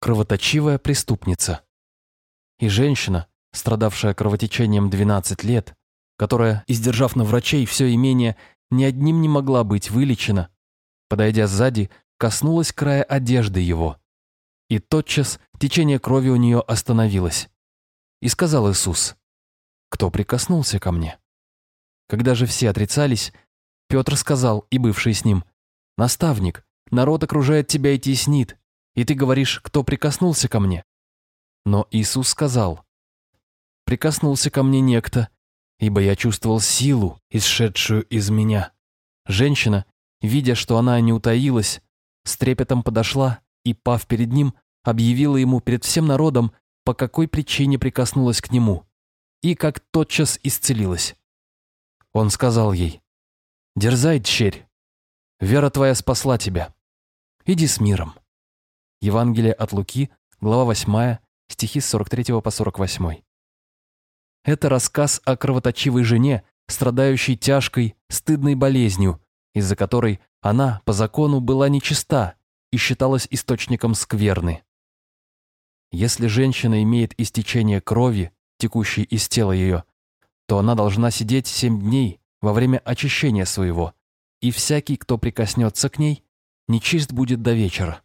Кровоточивая преступница. И женщина, страдавшая кровотечением 12 лет, которая, издержав на врачей все имение, ни одним не могла быть вылечена, подойдя сзади, коснулась края одежды его. И тотчас течение крови у нее остановилось. И сказал Иисус, «Кто прикоснулся ко мне?» Когда же все отрицались, Петр сказал, и бывший с ним, «Наставник, народ окружает тебя и теснит, и ты говоришь, кто прикоснулся ко мне?» Но Иисус сказал, «Прикоснулся ко мне некто, ибо я чувствовал силу, исшедшую из меня». Женщина, видя, что она не утаилась, с трепетом подошла и, пав перед ним, объявила ему перед всем народом, по какой причине прикоснулась к нему, и как тотчас исцелилась. Он сказал ей, «Дерзай, дщерь, вера твоя спасла тебя. Иди с миром». Евангелие от Луки, глава 8, стихи с 43 по 48. Это рассказ о кровоточивой жене, страдающей тяжкой, стыдной болезнью, из-за которой она, по закону, была нечиста и считалась источником скверны. Если женщина имеет истечение крови, текущей из тела ее, то она должна сидеть семь дней во время очищения своего, и всякий, кто прикоснется к ней, нечист будет до вечера.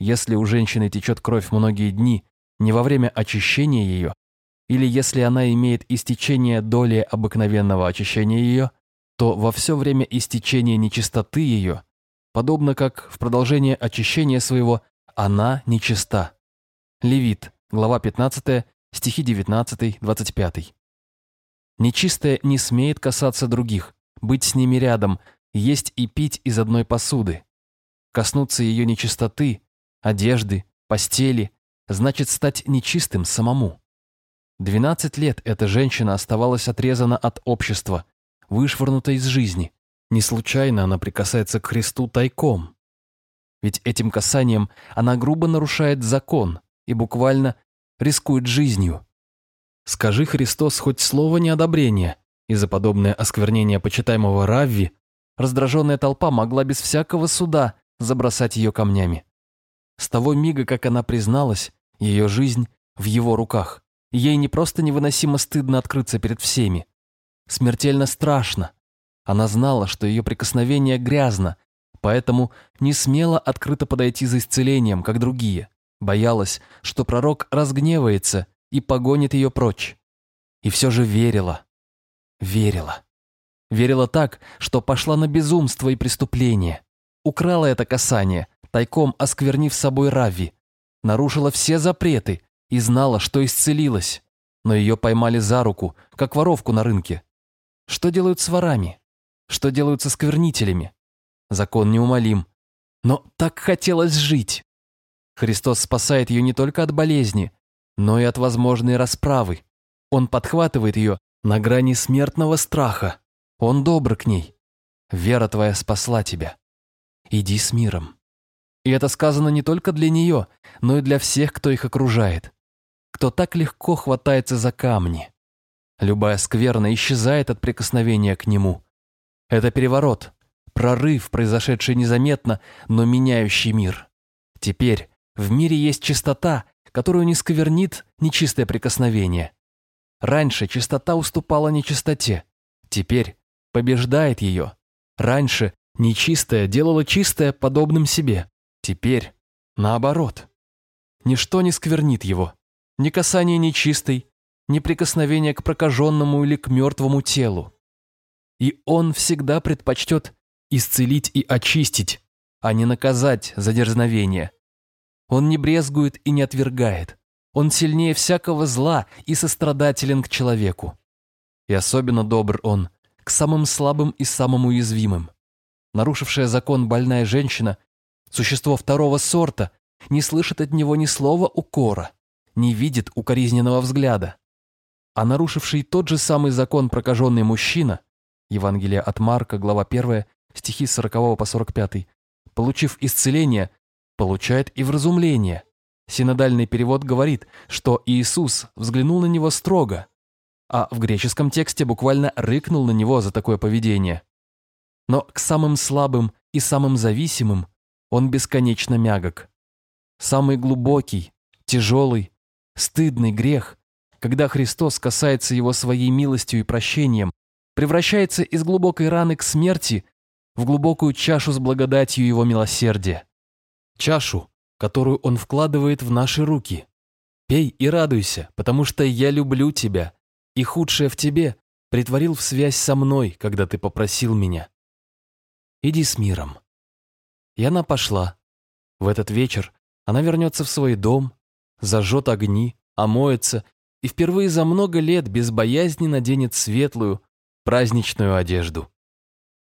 Если у женщины течет кровь многие дни не во время очищения ее, или если она имеет истечение доли обыкновенного очищения ее, то во все время истечения нечистоты ее, подобно как в продолжение очищения своего, она нечиста. Левит, глава 15, стихи 19-25. Нечистая не смеет касаться других, быть с ними рядом, есть и пить из одной посуды. Коснуться ее нечистоты, одежды, постели, значит стать нечистым самому. Двенадцать лет эта женщина оставалась отрезана от общества, вышвырнута из жизни. Не случайно она прикасается к Христу тайком. Ведь этим касанием она грубо нарушает закон и буквально рискует жизнью. Скажи Христос хоть слово неодобрения, и за подобное осквернение почитаемого Равви раздраженная толпа могла без всякого суда забросать ее камнями. С того мига, как она призналась, ее жизнь в его руках. Ей не просто невыносимо стыдно открыться перед всеми, смертельно страшно. Она знала, что ее прикосновение грязно, поэтому не смела открыто подойти за исцелением, как другие. Боялась, что пророк разгневается и погонит ее прочь. И все же верила. Верила. Верила так, что пошла на безумство и преступление. Украла это касание, тайком осквернив собой Рави. Нарушила все запреты и знала, что исцелилась. Но ее поймали за руку, как воровку на рынке. Что делают с ворами? Что делают со сквернителями? Закон неумолим. Но так хотелось жить. Христос спасает ее не только от болезни, но и от возможной расправы. Он подхватывает ее на грани смертного страха. Он добр к ней. Вера твоя спасла тебя. Иди с миром. И это сказано не только для нее, но и для всех, кто их окружает. Кто так легко хватается за камни. Любая скверна исчезает от прикосновения к нему. Это переворот, прорыв, произошедший незаметно, но меняющий мир. Теперь в мире есть чистота, которую не сквернит нечистое прикосновение. Раньше чистота уступала нечистоте, теперь побеждает ее. Раньше нечистое делало чистое подобным себе, теперь наоборот. Ничто не сквернит его, ни касание нечистой, ни прикосновения к прокаженному или к мертвому телу. И он всегда предпочтет исцелить и очистить, а не наказать за дерзновение. Он не брезгует и не отвергает. Он сильнее всякого зла и сострадателен к человеку. И особенно добр он к самым слабым и самым уязвимым. Нарушившая закон больная женщина, существо второго сорта, не слышит от него ни слова укора, не видит укоризненного взгляда, а нарушивший тот же самый закон прокаженный мужчина, Евангелие от Марка, глава 1, стихи с 40 по 45, получив исцеление, получает и вразумление. Синодальный перевод говорит, что Иисус взглянул на него строго, а в греческом тексте буквально рыкнул на него за такое поведение. Но к самым слабым и самым зависимым он бесконечно мягок. самый глубокий, тяжелый, стыдный грех, когда Христос касается его своей милостью и прощением, превращается из глубокой раны к смерти в глубокую чашу с благодатью его милосердия. Чашу, которую он вкладывает в наши руки. Пей и радуйся, потому что я люблю тебя, и худшее в тебе притворил в связь со мной, когда ты попросил меня. Иди с миром. И она пошла. В этот вечер она вернется в свой дом, зажжет огни, омоется и впервые за много лет без боязни наденет светлую, праздничную одежду.